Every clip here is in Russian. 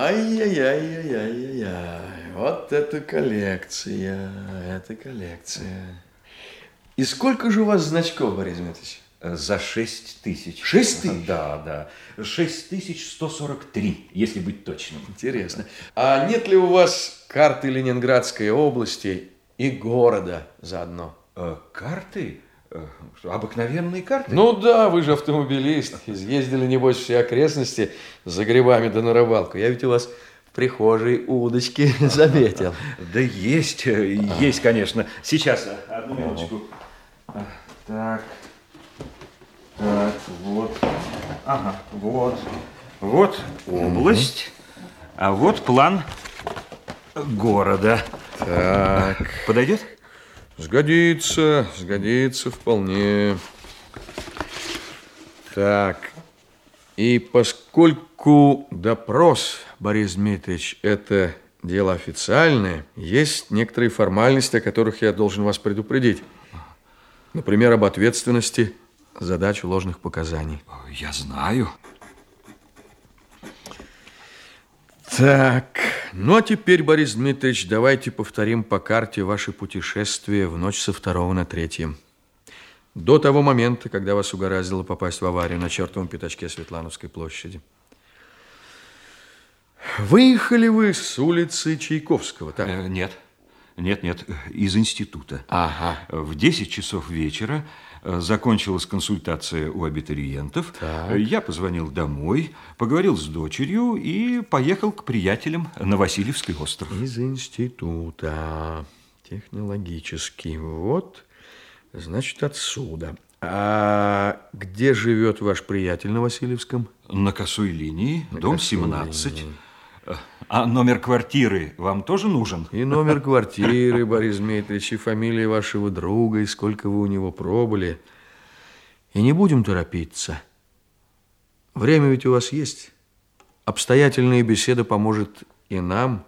Ай-яй-яй-яй-яй-яй. Вот это коллекция, это коллекция. И сколько же у вас значков, Борис Дмитриевич? За шесть тысяч. Шесть тысяч? Да, да. Шесть тысяч сто сорок три, если быть точным. Интересно. А нет ли у вас карты Ленинградской области и города заодно? Э, карты? Э, обыкновенные карты? Ну да, вы же автомобилист. Изъездили, небось, все окрестности за грибами да на рыбалку. Я ведь у вас в прихожей удочки заметил. Да есть, э, есть, конечно. Сейчас, одну минуточку. Так, так, вот. Ага, вот. Вот область, а вот план города. Так. Подойдет? Сгодится, сгодится вполне. Так. И поскольку допрос, Борис Дмитриевич, это дело официальное, есть некоторые формальности, о которых я должен вас предупредить. Например, об ответственности за дачу ложных показаний. Я знаю. Так, ну а теперь, Борис Дмитриевич, давайте повторим по карте ваше путешествие в ночь со второго на третье. До того момента, когда вас угораздило попасть в аварию на чертовом пятачке Светлановской площади. Выехали вы с улицы Чайковского, так? Э, нет, нет, нет, из института. Ага. В 10 часов вечера закончилась консультация у абитуриентов. Так. Я позвонил домой, поговорил с дочерью и поехал к приятелям на Васильевский остров. Из института. Технологический. Вот, значит, отсюда. А где живет ваш приятель на Васильевском? На косой линии, На дом косой 17. линии. А номер квартиры вам тоже нужен? И номер квартиры, Борис Дмитриевич, и фамилия вашего друга, и сколько вы у него пробыли. И не будем торопиться. Время ведь у вас есть. Обстоятельная беседа поможет и нам,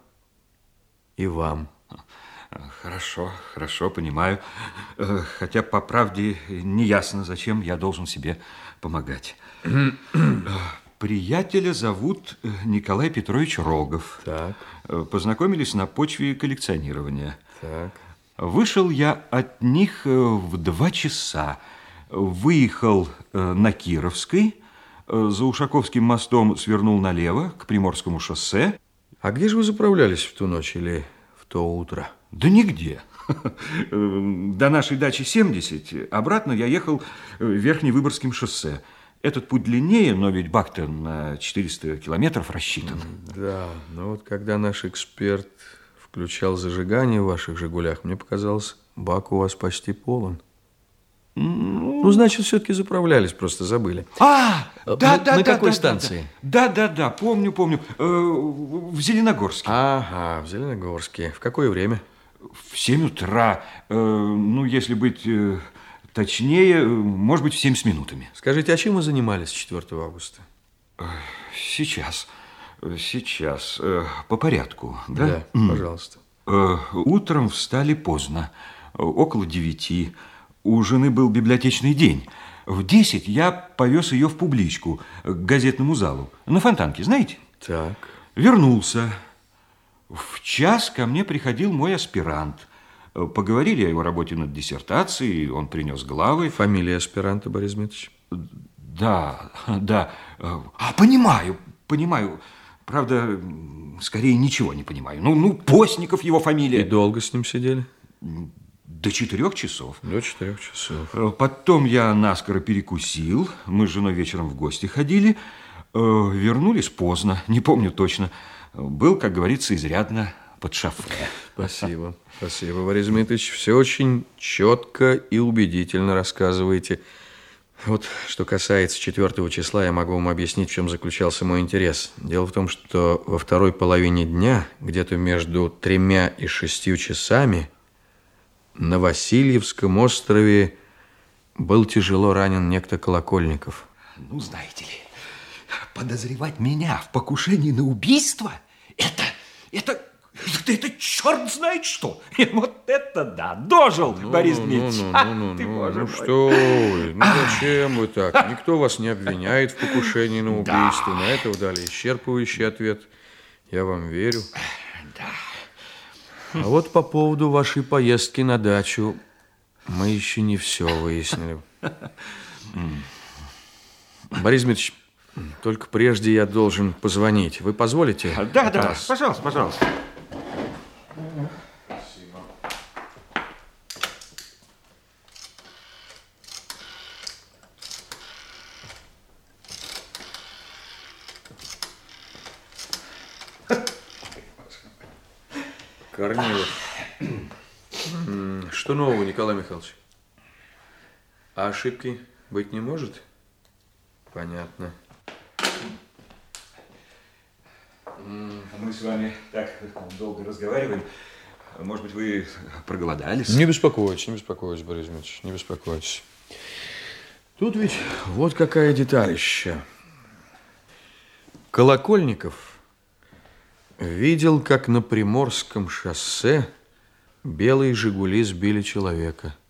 и вам. Хорошо, хорошо, понимаю. Э, Хотя, по правде, не ясно, зачем я должен себе помогать. Приятеля зовут э, Николай Петрович Рогов. Так, Э, Познакомились на почве коллекционирования. так. Вышел я от них э, в два часа. Выехал на Кировской, за Ушаковским мостом свернул налево к Приморскому шоссе. А где же вы заправлялись в ту ночь или в то утро? Да нигде. До нашей дачи 70, обратно я ехал Верхневыборгским шоссе. Этот путь длиннее, но ведь бак-то на 400 километров рассчитан. Да, но вот когда наш эксперт включал зажигание в ваших «Жигулях», мне показалось, бак у вас почти полон. Ну, значит, все-таки заправлялись, просто забыли. А, Э, да, на- да, на да, какой да, станции? Да, да, да, помню, помню. Э, В Зеленогорске. Ага, в Зеленогорске. В какое время? В 7 утра. Э, Ну, если быть э, точнее, э, может быть, в 7 с минутами. Скажите, а чем вы занимались 4 августа? Сейчас. э, Сейчас. э, По порядку, да? пожалуйста. Э, Утром встали поздно, около девяти. У жены был библиотечный день. В десять я повез ее в публичку, к газетному залу, на Фонтанке, знаете? Так. Вернулся. В час ко мне приходил мой аспирант. Э, Поговорили о его работе над диссертацией, он принес главы. Фамилия аспиранта, Борис Дмитриевич? Да, да. Э, А, понимаю, понимаю. Правда, скорее ничего не понимаю. Ну, ну, Постников его И фамилия. долго с ним сидели? До четырех часов. До четырех часов. Э, Потом я наскоро перекусил. Мы с женой вечером в гости ходили. Вернулись поздно, не помню точно. Был, как говорится, изрядно под шофе. Спасибо. Спасибо, Борис Дмитриевич. Все очень четко и убедительно рассказываете. Вот, что касается 4 числа, я могу вам объяснить, в чем заключался мой интерес. Дело в том, что во второй половине дня, где-то между тремя и шестью часами, на Васильевском острове был тяжело ранен некто Колокольников. Ну, знаете ли, подозревать меня в покушении на убийство, это, это черт знает что. И вот это да, дожил, Борис ну, Дмитриевич. Ну, А, ну, ну, ты, ну, ну что вы, ну зачем вы так? Никто вас не обвиняет в покушении на убийство. На это вы дали исчерпывающий ответ. Я вам верю. Да. А вот по поводу вашей поездки на дачу мы еще не все выяснили. Борис Дмитриевич, только прежде я должен позвонить. Вы позволите? Да, да, раз? пожалуйста, пожалуйста. Корнилов. Что нового, Николай Михайлович? А ошибки быть не может? Понятно. Мы с вами так долго разговариваем. Может быть, вы проголодались? Не беспокойтесь, не беспокойтесь, Борис Дмитриевич, не беспокойтесь. Тут ведь вот какая деталь еще. Колокольников видел, как на Приморском шоссе белые «Жигули» сбили человека –